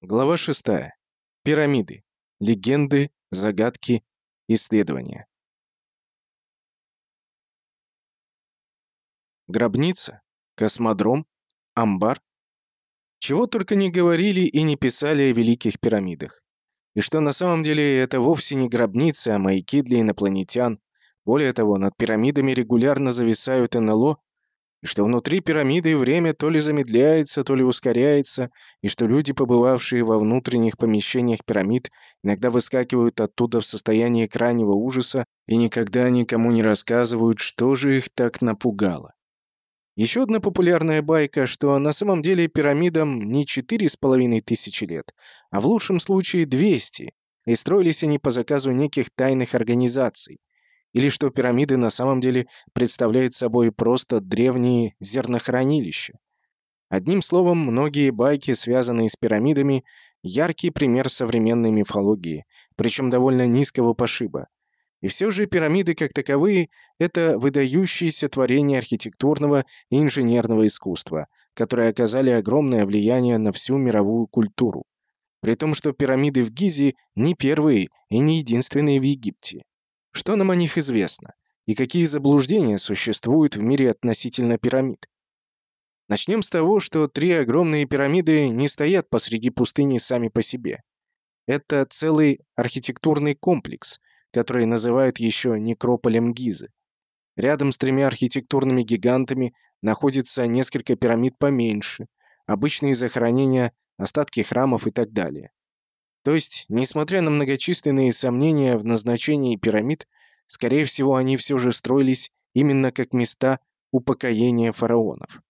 Глава 6. Пирамиды. Легенды, загадки, исследования. Гробница, космодром, амбар. Чего только не говорили и не писали о великих пирамидах. И что на самом деле это вовсе не гробницы, а маяки для инопланетян. Более того, над пирамидами регулярно зависают НЛО, и что внутри пирамиды время то ли замедляется, то ли ускоряется, и что люди, побывавшие во внутренних помещениях пирамид, иногда выскакивают оттуда в состоянии крайнего ужаса и никогда никому не рассказывают, что же их так напугало. Еще одна популярная байка, что на самом деле пирамидам не четыре с половиной тысячи лет, а в лучшем случае 200, и строились они по заказу неких тайных организаций, или что пирамиды на самом деле представляют собой просто древние зернохранилища. Одним словом, многие байки, связанные с пирамидами, яркий пример современной мифологии, причем довольно низкого пошиба. И все же пирамиды как таковые — это выдающиеся творения архитектурного и инженерного искусства, которые оказали огромное влияние на всю мировую культуру. При том, что пирамиды в Гизе не первые и не единственные в Египте. Что нам о них известно? И какие заблуждения существуют в мире относительно пирамид? Начнем с того, что три огромные пирамиды не стоят посреди пустыни сами по себе. Это целый архитектурный комплекс, который называют еще некрополем Гизы. Рядом с тремя архитектурными гигантами находится несколько пирамид поменьше, обычные захоронения, остатки храмов и так далее. То есть, несмотря на многочисленные сомнения в назначении пирамид, скорее всего, они все же строились именно как места упокоения фараонов.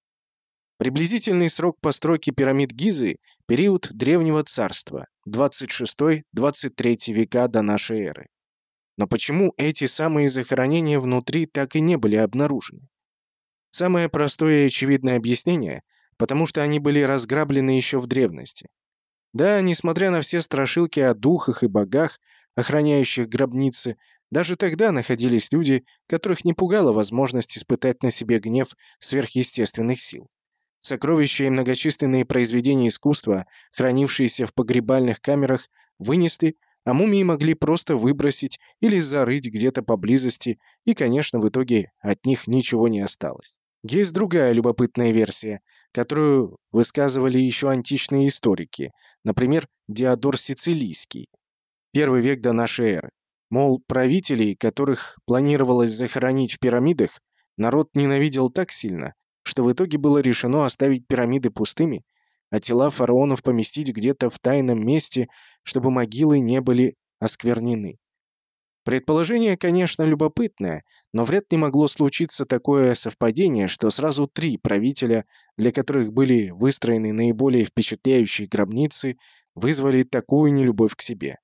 Приблизительный срок постройки пирамид Гизы – период Древнего Царства, 26-23 века до нашей эры. Но почему эти самые захоронения внутри так и не были обнаружены? Самое простое и очевидное объяснение – потому что они были разграблены еще в древности. Да, несмотря на все страшилки о духах и богах, охраняющих гробницы, даже тогда находились люди, которых не пугала возможность испытать на себе гнев сверхъестественных сил. Сокровища и многочисленные произведения искусства, хранившиеся в погребальных камерах, вынесли, а мумии могли просто выбросить или зарыть где-то поблизости, и, конечно, в итоге от них ничего не осталось. Есть другая любопытная версия, которую высказывали еще античные историки, например, Диодор Сицилийский, первый век до нашей эры. Мол, правителей, которых планировалось захоронить в пирамидах, народ ненавидел так сильно, что в итоге было решено оставить пирамиды пустыми, а тела фараонов поместить где-то в тайном месте, чтобы могилы не были осквернены. Предположение, конечно, любопытное, но вряд ли могло случиться такое совпадение, что сразу три правителя, для которых были выстроены наиболее впечатляющие гробницы, вызвали такую нелюбовь к себе.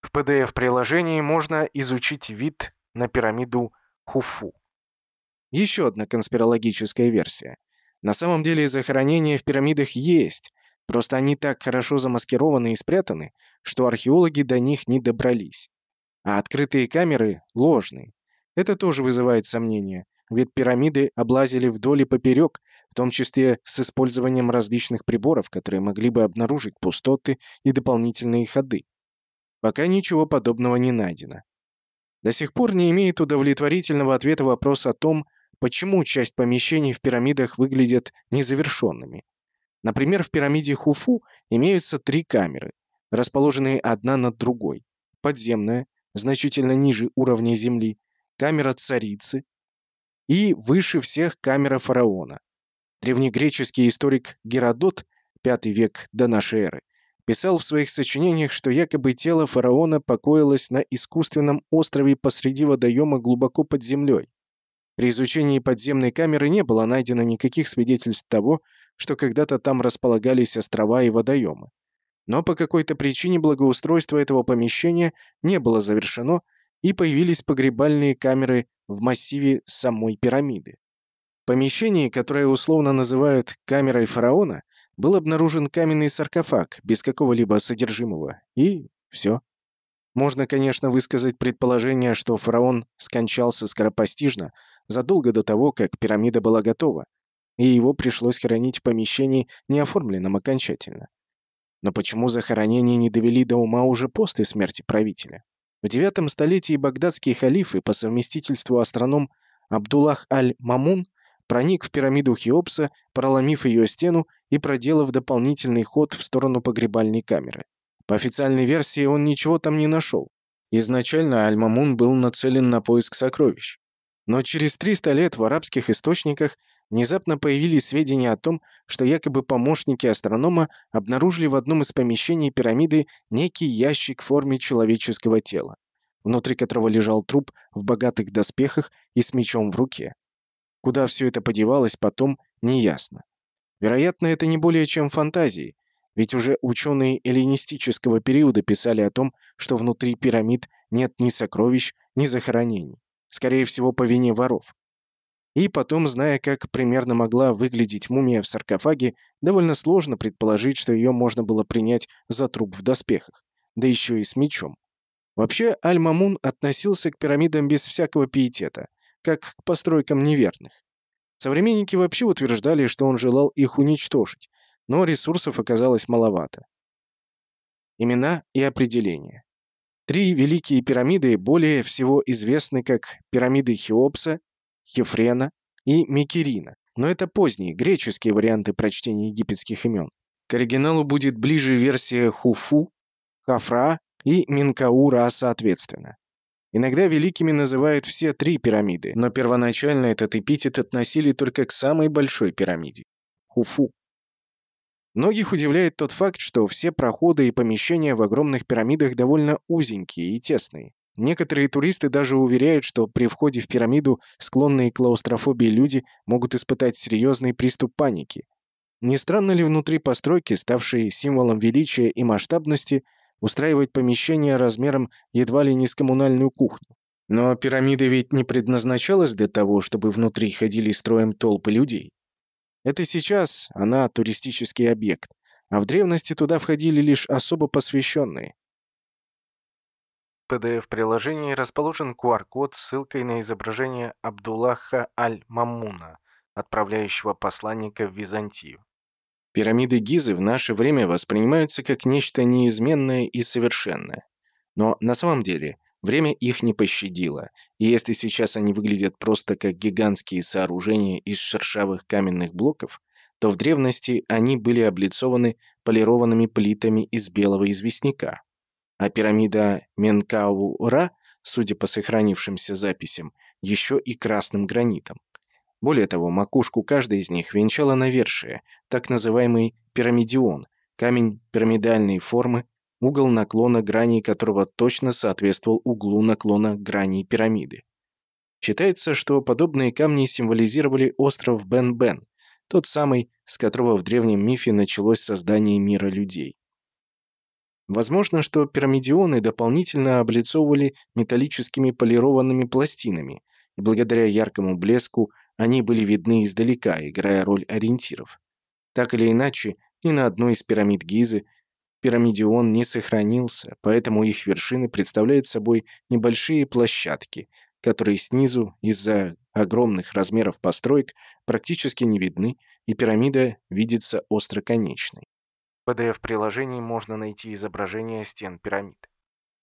В PDF-приложении можно изучить вид на пирамиду Хуфу. Еще одна конспирологическая версия. На самом деле захоронения в пирамидах есть, просто они так хорошо замаскированы и спрятаны, что археологи до них не добрались. А открытые камеры ложные. Это тоже вызывает сомнения, ведь пирамиды облазили вдоль и поперек, в том числе с использованием различных приборов, которые могли бы обнаружить пустоты и дополнительные ходы. Пока ничего подобного не найдено. До сих пор не имеет удовлетворительного ответа вопрос о том, почему часть помещений в пирамидах выглядят незавершенными. Например, в пирамиде Хуфу имеются три камеры, расположенные одна над другой. Подземная, значительно ниже уровня Земли, камера царицы и выше всех камера фараона. Древнегреческий историк Геродот, V век до нашей эры, писал в своих сочинениях, что якобы тело фараона покоилось на искусственном острове посреди водоема глубоко под землей. При изучении подземной камеры не было найдено никаких свидетельств того, что когда-то там располагались острова и водоемы. Но по какой-то причине благоустройство этого помещения не было завершено, и появились погребальные камеры в массиве самой пирамиды. В помещении, которое условно называют «камерой фараона», был обнаружен каменный саркофаг без какого-либо содержимого, и все. Можно, конечно, высказать предположение, что фараон скончался скоропостижно, задолго до того, как пирамида была готова, и его пришлось хранить в помещении, не оформленном окончательно. Но почему захоронения не довели до ума уже после смерти правителя? В девятом столетии багдадский халиф и по совместительству астроном Абдуллах аль-Мамун проник в пирамиду Хеопса, проломив ее стену и проделав дополнительный ход в сторону погребальной камеры. По официальной версии он ничего там не нашел. Изначально Аль-Мамун был нацелен на поиск сокровищ. Но через 300 лет в арабских источниках внезапно появились сведения о том, что якобы помощники астронома обнаружили в одном из помещений пирамиды некий ящик в форме человеческого тела, внутри которого лежал труп в богатых доспехах и с мечом в руке. Куда все это подевалось потом, неясно. Вероятно, это не более чем фантазии, ведь уже ученые эллинистического периода писали о том, что внутри пирамид нет ни сокровищ, ни захоронений. Скорее всего, по вине воров. И потом, зная, как примерно могла выглядеть мумия в саркофаге, довольно сложно предположить, что ее можно было принять за труп в доспехах, да еще и с мечом. Вообще, Аль-Мамун относился к пирамидам без всякого пиетета, как к постройкам неверных. Современники вообще утверждали, что он желал их уничтожить, но ресурсов оказалось маловато. Имена и определения. Три великие пирамиды более всего известны как пирамиды Хеопса, Хефрена и Микерина, но это поздние, греческие варианты прочтения египетских имен. К оригиналу будет ближе версия Хуфу, Хафра и Минкаура соответственно. Иногда великими называют все три пирамиды, но первоначально этот эпитет относили только к самой большой пирамиде – Хуфу. Многих удивляет тот факт, что все проходы и помещения в огромных пирамидах довольно узенькие и тесные. Некоторые туристы даже уверяют, что при входе в пирамиду склонные к клаустрофобии люди могут испытать серьезный приступ паники. Не странно ли внутри постройки, ставшей символом величия и масштабности, устраивать помещение размером едва ли не с коммунальную кухню? Но пирамида ведь не предназначалась для того, чтобы внутри ходили строем толпы людей. Это сейчас она туристический объект, а в древности туда входили лишь особо посвященные. PDF-приложении расположен QR-код с ссылкой на изображение Абдуллаха Аль-Маммуна, отправляющего посланника в Византию. Пирамиды Гизы в наше время воспринимаются как нечто неизменное и совершенное. Но на самом деле время их не пощадило, и если сейчас они выглядят просто как гигантские сооружения из шершавых каменных блоков, то в древности они были облицованы полированными плитами из белого известняка а пирамида Менкау-Ра, судя по сохранившимся записям, еще и красным гранитом. Более того, макушку каждой из них венчала навершие, так называемый пирамидион, камень пирамидальной формы, угол наклона граней которого точно соответствовал углу наклона граней пирамиды. Считается, что подобные камни символизировали остров Бен-Бен, тот самый, с которого в древнем мифе началось создание мира людей. Возможно, что пирамидионы дополнительно облицовывали металлическими полированными пластинами, и благодаря яркому блеску они были видны издалека, играя роль ориентиров. Так или иначе, ни на одной из пирамид Гизы пирамидион не сохранился, поэтому их вершины представляют собой небольшие площадки, которые снизу из-за огромных размеров построек практически не видны, и пирамида видится остроконечной. PDF-приложении можно найти изображение стен пирамид.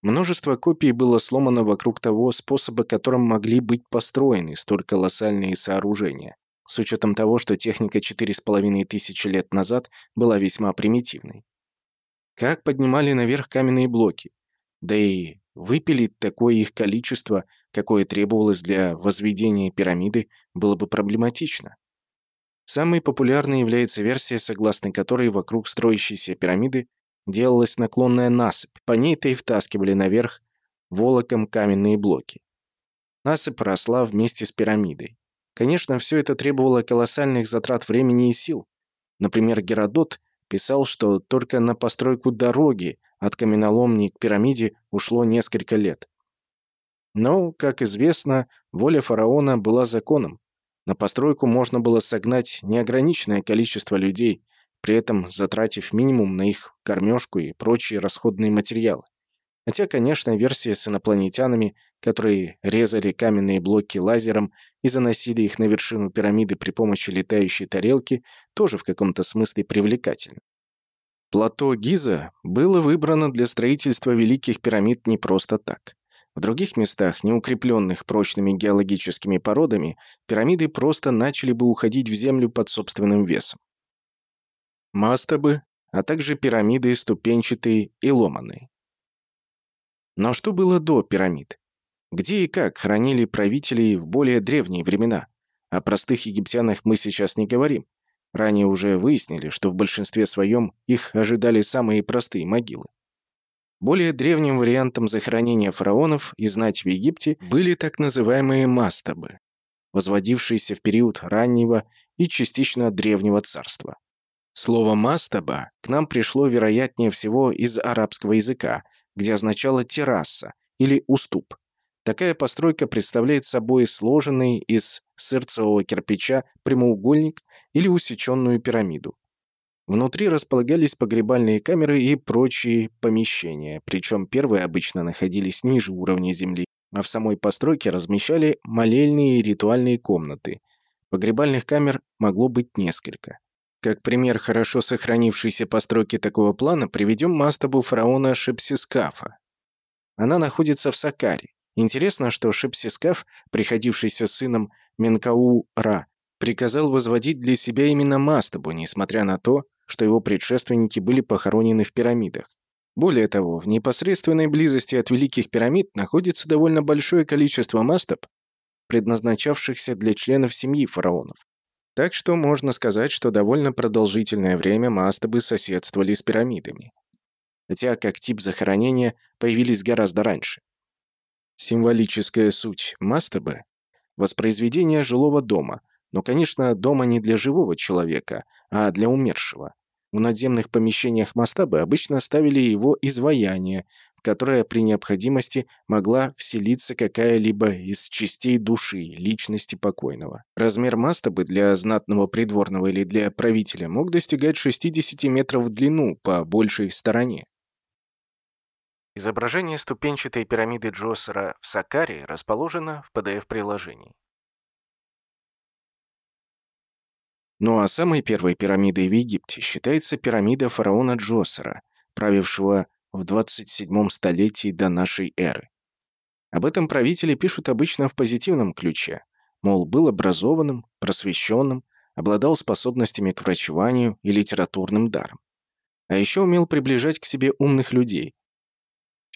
Множество копий было сломано вокруг того способа, которым могли быть построены столь колоссальные сооружения, с учетом того, что техника 4,5 тысячи лет назад была весьма примитивной. Как поднимали наверх каменные блоки? Да и выпилить такое их количество, какое требовалось для возведения пирамиды, было бы проблематично. Самой популярной является версия, согласно которой вокруг строящейся пирамиды делалась наклонная насыпь. По ней-то и втаскивали наверх волоком каменные блоки. Насыпь росла вместе с пирамидой. Конечно, все это требовало колоссальных затрат времени и сил. Например, Геродот писал, что только на постройку дороги от каменоломни к пирамиде ушло несколько лет. Но, как известно, воля фараона была законом. На постройку можно было согнать неограниченное количество людей, при этом затратив минимум на их кормежку и прочие расходные материалы. Хотя, конечно, версия с инопланетянами, которые резали каменные блоки лазером и заносили их на вершину пирамиды при помощи летающей тарелки, тоже в каком-то смысле привлекательна. Плато Гиза было выбрано для строительства Великих пирамид не просто так. В других местах, не укрепленных прочными геологическими породами, пирамиды просто начали бы уходить в землю под собственным весом. Мастабы, а также пирамиды ступенчатые и ломаные. Но что было до пирамид? Где и как хранили правителей в более древние времена? О простых египтянах мы сейчас не говорим. Ранее уже выяснили, что в большинстве своем их ожидали самые простые могилы. Более древним вариантом захоронения фараонов и знать в Египте были так называемые мастабы, возводившиеся в период раннего и частично древнего царства. Слово «мастаба» к нам пришло, вероятнее всего, из арабского языка, где означало «терраса» или «уступ». Такая постройка представляет собой сложенный из сырцевого кирпича прямоугольник или усеченную пирамиду. Внутри располагались погребальные камеры и прочие помещения, причем первые обычно находились ниже уровня земли, а в самой постройке размещали молельные и ритуальные комнаты. Погребальных камер могло быть несколько. Как пример хорошо сохранившейся постройки такого плана приведем мастабу фараона Шепсискафа. Она находится в Сакаре. Интересно, что Шепсискаф, приходившийся сыном Менкау-Ра, приказал возводить для себя именно мастабу, несмотря на то, что его предшественники были похоронены в пирамидах. Более того, в непосредственной близости от Великих пирамид находится довольно большое количество мастаб, предназначавшихся для членов семьи фараонов. Так что можно сказать, что довольно продолжительное время мастабы соседствовали с пирамидами. Хотя как тип захоронения появились гораздо раньше. Символическая суть мастабы – воспроизведение жилого дома, но, конечно, дома не для живого человека, а для умершего. В надземных помещениях мастабы обычно ставили его изваяние, в которое при необходимости могла вселиться какая-либо из частей души, личности покойного. Размер мастабы для знатного придворного или для правителя мог достигать 60 метров в длину по большей стороне. Изображение ступенчатой пирамиды Джосера в Сакаре расположено в PDF-приложении. Ну а самой первой пирамидой в Египте считается пирамида фараона Джосера, правившего в 27 столетии до нашей эры. Об этом правители пишут обычно в позитивном ключе, мол, был образованным, просвещенным, обладал способностями к врачеванию и литературным даром. А еще умел приближать к себе умных людей,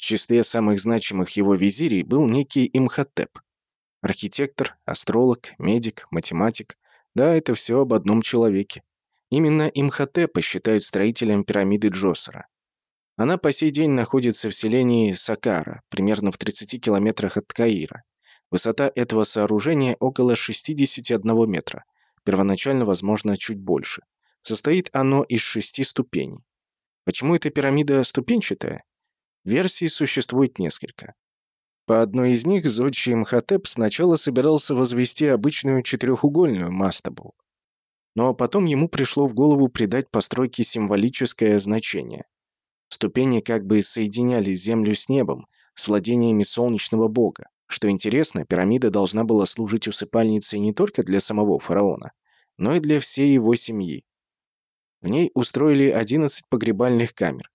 в числе самых значимых его визирей был некий Имхотеп. Архитектор, астролог, медик, математик. Да, это все об одном человеке. Именно Имхотепа считают строителем пирамиды Джосера. Она по сей день находится в селении Сакара, примерно в 30 километрах от Каира. Высота этого сооружения около 61 метра. Первоначально, возможно, чуть больше. Состоит оно из шести ступеней. Почему эта пирамида ступенчатая? Версий существует несколько. По одной из них Зодчий Мхотеп сначала собирался возвести обычную четырехугольную мастабу. Но потом ему пришло в голову придать постройке символическое значение. Ступени как бы соединяли землю с небом, с владениями солнечного бога. Что интересно, пирамида должна была служить усыпальницей не только для самого фараона, но и для всей его семьи. В ней устроили 11 погребальных камер.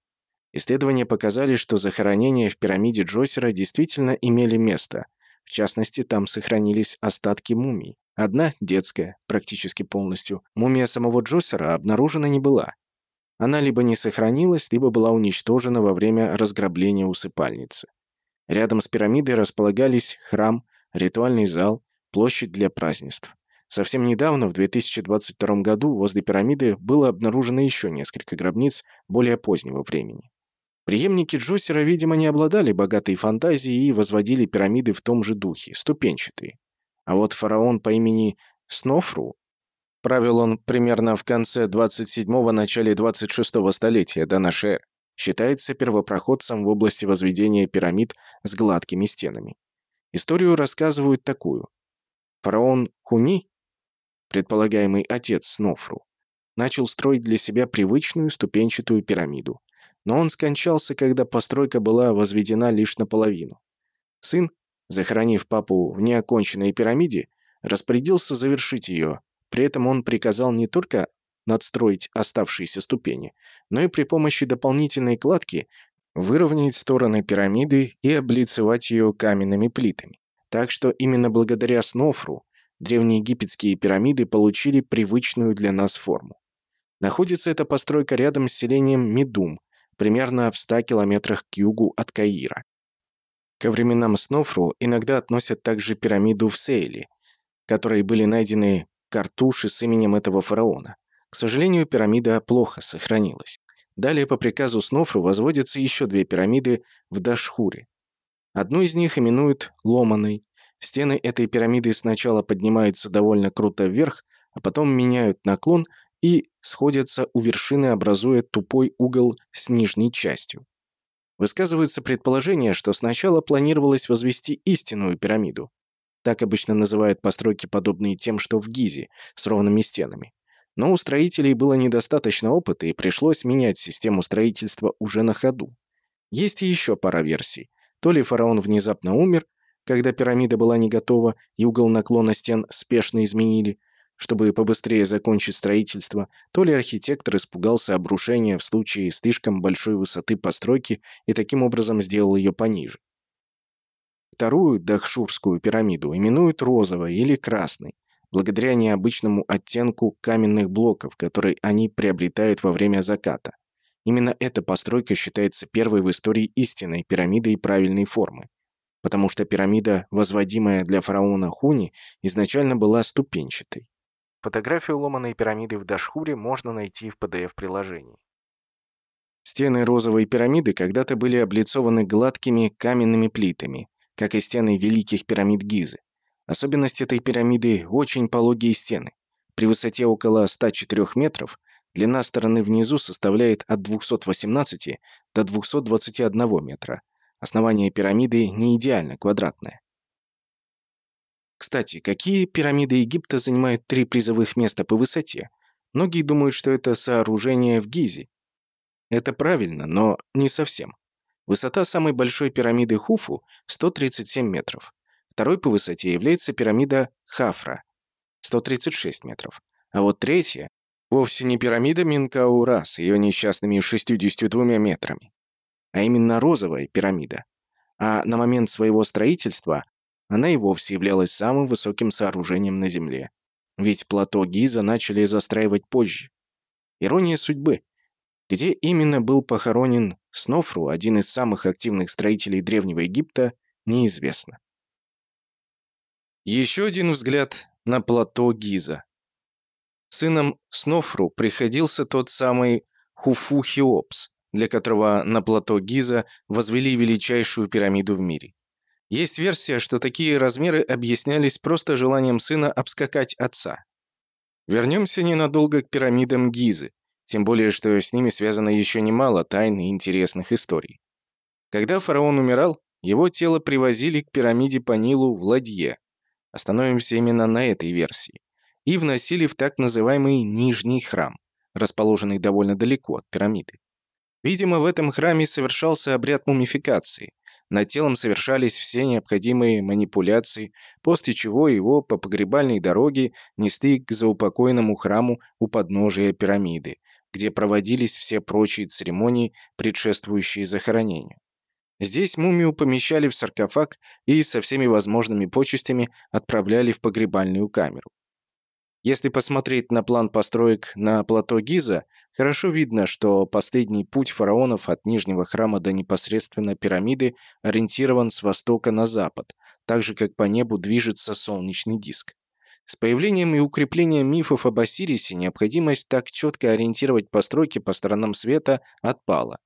Исследования показали, что захоронения в пирамиде Джосера действительно имели место. В частности, там сохранились остатки мумий. Одна, детская, практически полностью, мумия самого Джосера обнаружена не была. Она либо не сохранилась, либо была уничтожена во время разграбления усыпальницы. Рядом с пирамидой располагались храм, ритуальный зал, площадь для празднеств. Совсем недавно, в 2022 году, возле пирамиды было обнаружено еще несколько гробниц более позднего времени. Приемники Джосера, видимо, не обладали богатой фантазией и возводили пирамиды в том же духе, ступенчатые. А вот фараон по имени Снофру, правил он примерно в конце 27-го, начале 26-го столетия до эры, считается первопроходцем в области возведения пирамид с гладкими стенами. Историю рассказывают такую. Фараон Хуни, предполагаемый отец Снофру, начал строить для себя привычную ступенчатую пирамиду но он скончался, когда постройка была возведена лишь наполовину. Сын, захоронив папу в неоконченной пирамиде, распорядился завершить ее. При этом он приказал не только надстроить оставшиеся ступени, но и при помощи дополнительной кладки выровнять стороны пирамиды и облицевать ее каменными плитами. Так что именно благодаря Снофру древнеегипетские пирамиды получили привычную для нас форму. Находится эта постройка рядом с селением Медум, примерно в 100 километрах к югу от Каира. Ко временам Снофру иногда относят также пирамиду в Сейле, которые были найдены картуши с именем этого фараона. К сожалению, пирамида плохо сохранилась. Далее по приказу Снофру возводятся еще две пирамиды в Дашхуре. Одну из них именуют Ломаной. Стены этой пирамиды сначала поднимаются довольно круто вверх, а потом меняют наклон и сходятся у вершины, образуя тупой угол с нижней частью. Высказывается предположение, что сначала планировалось возвести истинную пирамиду. Так обычно называют постройки, подобные тем, что в Гизе, с ровными стенами. Но у строителей было недостаточно опыта, и пришлось менять систему строительства уже на ходу. Есть и еще пара версий. То ли фараон внезапно умер, когда пирамида была не готова, и угол наклона стен спешно изменили, чтобы побыстрее закончить строительство, то ли архитектор испугался обрушения в случае слишком большой высоты постройки и таким образом сделал ее пониже. Вторую Дахшурскую пирамиду именуют розовой или красной, благодаря необычному оттенку каменных блоков, который они приобретают во время заката. Именно эта постройка считается первой в истории истинной пирамидой правильной формы, потому что пирамида, возводимая для фараона Хуни, изначально была ступенчатой. Фотографию ломаной пирамиды в Дашхуре можно найти в PDF-приложении. Стены розовой пирамиды когда-то были облицованы гладкими каменными плитами, как и стены великих пирамид Гизы. Особенность этой пирамиды – очень пологие стены. При высоте около 104 метров длина стороны внизу составляет от 218 до 221 метра. Основание пирамиды не идеально квадратное. Кстати, какие пирамиды Египта занимают три призовых места по высоте? Многие думают, что это сооружение в Гизе. Это правильно, но не совсем. Высота самой большой пирамиды Хуфу – 137 метров. Второй по высоте является пирамида Хафра – 136 метров. А вот третья – вовсе не пирамида Минкаура с ее несчастными 62 метрами, а именно розовая пирамида. А на момент своего строительства она и вовсе являлась самым высоким сооружением на Земле. Ведь плато Гиза начали застраивать позже. Ирония судьбы. Где именно был похоронен Снофру, один из самых активных строителей Древнего Египта, неизвестно. Еще один взгляд на плато Гиза. Сыном Снофру приходился тот самый Хуфу Хеопс, для которого на плато Гиза возвели величайшую пирамиду в мире. Есть версия, что такие размеры объяснялись просто желанием сына обскакать отца. Вернемся ненадолго к пирамидам Гизы, тем более, что с ними связано еще немало тайн и интересных историй. Когда фараон умирал, его тело привозили к пирамиде по Нилу в ладье. Остановимся именно на этой версии. И вносили в так называемый Нижний храм, расположенный довольно далеко от пирамиды. Видимо, в этом храме совершался обряд мумификации – над телом совершались все необходимые манипуляции, после чего его по погребальной дороге несли к заупокойному храму у подножия пирамиды, где проводились все прочие церемонии, предшествующие захоронению. Здесь мумию помещали в саркофаг и со всеми возможными почестями отправляли в погребальную камеру. Если посмотреть на план построек на плато Гиза, хорошо видно, что последний путь фараонов от Нижнего храма до непосредственно пирамиды ориентирован с востока на запад, так же как по небу движется солнечный диск. С появлением и укреплением мифов об Осирисе необходимость так четко ориентировать постройки по сторонам света отпала.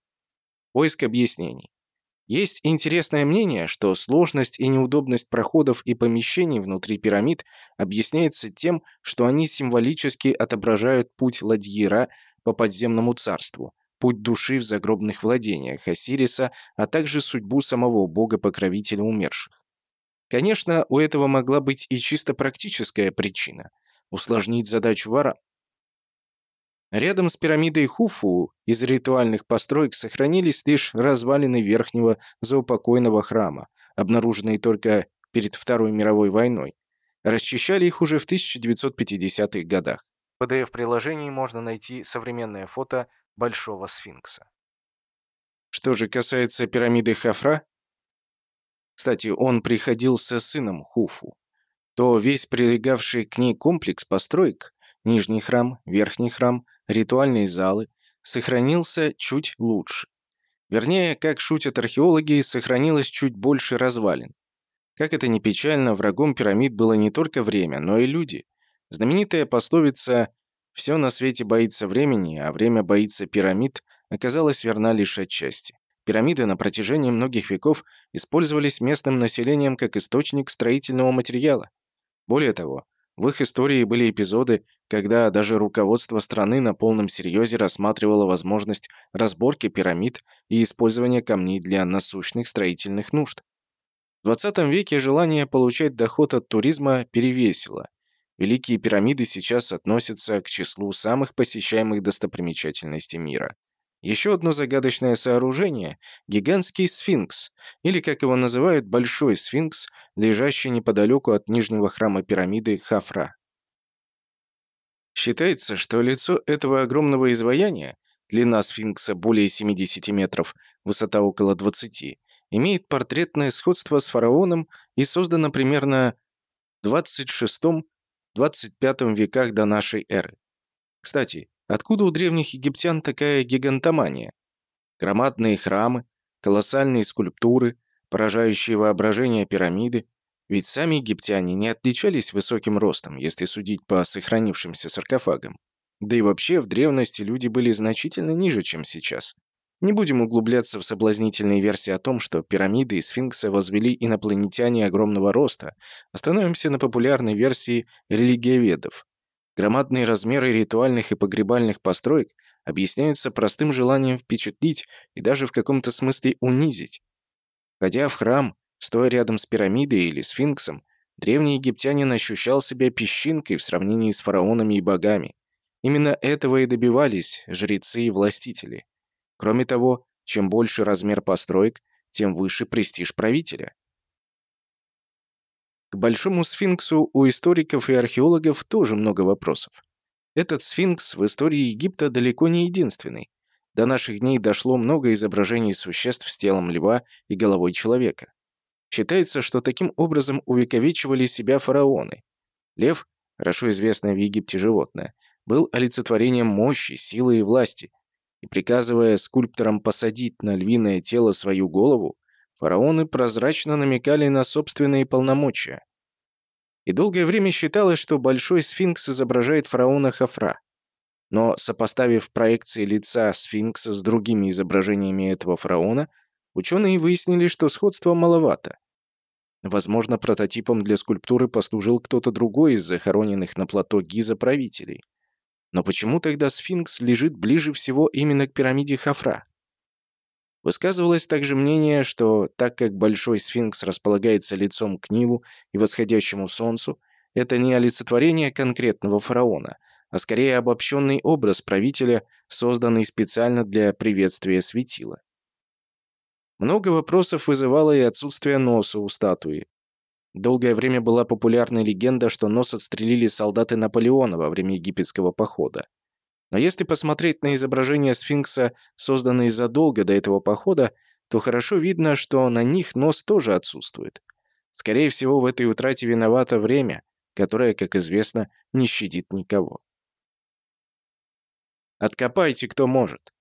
Поиск объяснений. Есть интересное мнение, что сложность и неудобность проходов и помещений внутри пирамид объясняется тем, что они символически отображают путь ладьера по подземному царству, путь души в загробных владениях Осириса, а также судьбу самого бога-покровителя умерших. Конечно, у этого могла быть и чисто практическая причина – усложнить задачу вора. Рядом с пирамидой Хуфу из ритуальных построек сохранились лишь развалины верхнего заупокойного храма, обнаруженные только перед Второй мировой войной. Расчищали их уже в 1950-х годах. В PDF-приложении можно найти современное фото Большого сфинкса. Что же касается пирамиды Хафра, кстати, он приходился сыном Хуфу, то весь прилегавший к ней комплекс построек, нижний храм, верхний храм, ритуальные залы, сохранился чуть лучше. Вернее, как шутят археологи, сохранилось чуть больше развалин. Как это ни печально, врагом пирамид было не только время, но и люди. Знаменитая пословица «все на свете боится времени, а время боится пирамид» оказалась верна лишь отчасти. Пирамиды на протяжении многих веков использовались местным населением как источник строительного материала. Более того, в их истории были эпизоды, когда даже руководство страны на полном серьезе рассматривало возможность разборки пирамид и использования камней для насущных строительных нужд. В 20 веке желание получать доход от туризма перевесило. Великие пирамиды сейчас относятся к числу самых посещаемых достопримечательностей мира. Еще одно загадочное сооружение – гигантский сфинкс, или, как его называют, большой сфинкс, лежащий неподалеку от нижнего храма пирамиды Хафра. Считается, что лицо этого огромного изваяния, длина сфинкса более 70 метров, высота около 20, имеет портретное сходство с фараоном и создано примерно в 26-25 веках до нашей эры. Кстати, Откуда у древних египтян такая гигантомания? Громадные храмы, колоссальные скульптуры, поражающие воображение пирамиды. Ведь сами египтяне не отличались высоким ростом, если судить по сохранившимся саркофагам. Да и вообще, в древности люди были значительно ниже, чем сейчас. Не будем углубляться в соблазнительные версии о том, что пирамиды и сфинксы возвели инопланетяне огромного роста. Остановимся на популярной версии религиоведов. Громадные размеры ритуальных и погребальных построек объясняются простым желанием впечатлить и даже в каком-то смысле унизить. Ходя в храм, стоя рядом с пирамидой или сфинксом, древний египтянин ощущал себя песчинкой в сравнении с фараонами и богами. Именно этого и добивались жрецы и властители. Кроме того, чем больше размер построек, тем выше престиж правителя. К Большому сфинксу у историков и археологов тоже много вопросов. Этот сфинкс в истории Египта далеко не единственный. До наших дней дошло много изображений существ с телом льва и головой человека. Считается, что таким образом увековечивали себя фараоны. Лев, хорошо известное в Египте животное, был олицетворением мощи, силы и власти. И приказывая скульпторам посадить на львиное тело свою голову, Фараоны прозрачно намекали на собственные полномочия. И долгое время считалось, что Большой сфинкс изображает фараона Хафра. Но, сопоставив проекции лица сфинкса с другими изображениями этого фараона, ученые выяснили, что сходства маловато. Возможно, прототипом для скульптуры послужил кто-то другой из захороненных на плато Гиза правителей. Но почему тогда сфинкс лежит ближе всего именно к пирамиде Хафра? Высказывалось также мнение, что так как Большой сфинкс располагается лицом к Нилу и восходящему солнцу, это не олицетворение конкретного фараона, а скорее обобщенный образ правителя, созданный специально для приветствия светила. Много вопросов вызывало и отсутствие носа у статуи. Долгое время была популярна легенда, что нос отстрелили солдаты Наполеона во время египетского похода. Но если посмотреть на изображения сфинкса, созданные задолго до этого похода, то хорошо видно, что на них нос тоже отсутствует. Скорее всего, в этой утрате виновато время, которое, как известно, не щадит никого. Откопайте, кто может.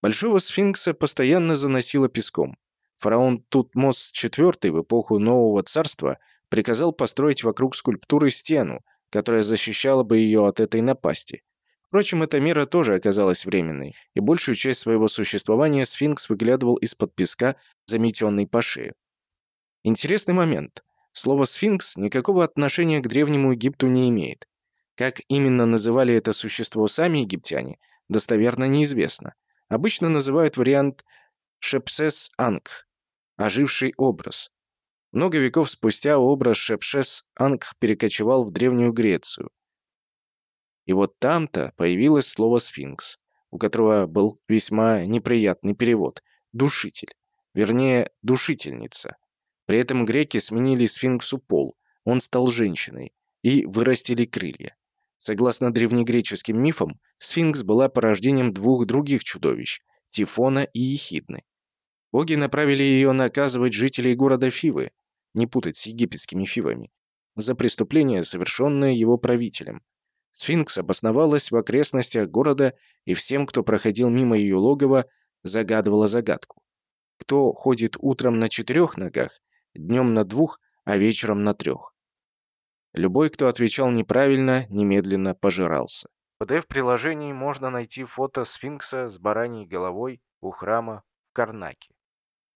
Большого сфинкса постоянно заносило песком. Фараон Тутмос IV в эпоху Нового Царства приказал построить вокруг скульптуры стену, которая защищала бы ее от этой напасти. Впрочем, эта мера тоже оказалась временной, и большую часть своего существования сфинкс выглядывал из-под песка, заметенный по шею. Интересный момент. Слово «сфинкс» никакого отношения к Древнему Египту не имеет. Как именно называли это существо сами египтяне, достоверно неизвестно. Обычно называют вариант «шепсес-анг» — оживший образ. Много веков спустя образ Шепшес-Анг перекочевал в Древнюю Грецию — и вот там-то появилось слово «сфинкс», у которого был весьма неприятный перевод – «душитель», вернее, «душительница». При этом греки сменили сфинксу пол, он стал женщиной, и вырастили крылья. Согласно древнегреческим мифам, сфинкс была порождением двух других чудовищ – Тифона и Ехидны. Боги направили ее наказывать жителей города Фивы, не путать с египетскими Фивами, за преступление, совершенное его правителем. Сфинкс обосновалась в окрестностях города, и всем, кто проходил мимо ее логова, загадывала загадку. Кто ходит утром на четырех ногах, днем на двух, а вечером на трех? Любой, кто отвечал неправильно, немедленно пожирался. В PDF-приложении можно найти фото сфинкса с бараньей головой у храма в Карнаке.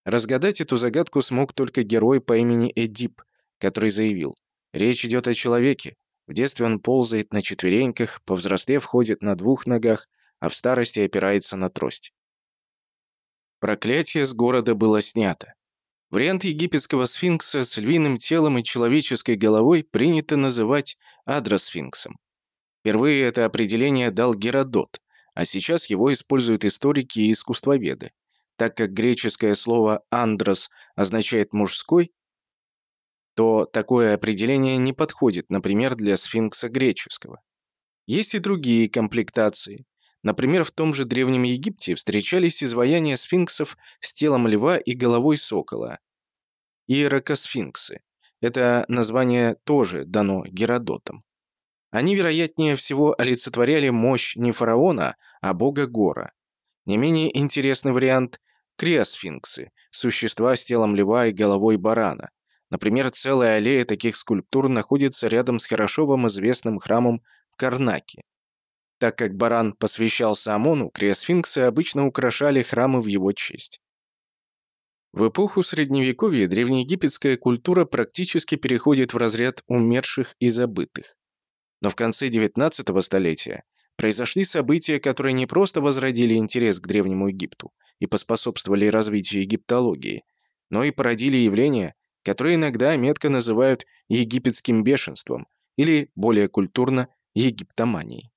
Разгадать эту загадку смог только герой по имени Эдип, который заявил, «Речь идет о человеке. В детстве он ползает на четвереньках, повзрослев ходит на двух ногах, а в старости опирается на трость». Проклятие с города было снято. Вариант египетского сфинкса с львиным телом и человеческой головой принято называть адросфинксом. Впервые это определение дал Геродот, а сейчас его используют историки и искусствоведы. Так как греческое слово «андрос» означает «мужской», то такое определение не подходит, например, для сфинкса греческого. Есть и другие комплектации. Например, в том же Древнем Египте встречались изваяния сфинксов с телом льва и головой сокола. Иерокосфинксы. Это название тоже дано Геродотом. Они, вероятнее всего, олицетворяли мощь не фараона, а бога Гора. Не менее интересный вариант – криосфинксы, существа с телом льва и головой барана. Например, целая аллея таких скульптур находится рядом с хорошо вам известным храмом в Карнаке. Так как баран посвящался Амону, криосфинксы обычно украшали храмы в его честь. В эпоху Средневековья древнеегипетская культура практически переходит в разряд умерших и забытых. Но в конце XIX столетия произошли события, которые не просто возродили интерес к Древнему Египту и поспособствовали развитию египтологии, но и породили явления, которые иногда метко называют египетским бешенством или, более культурно, египтоманией.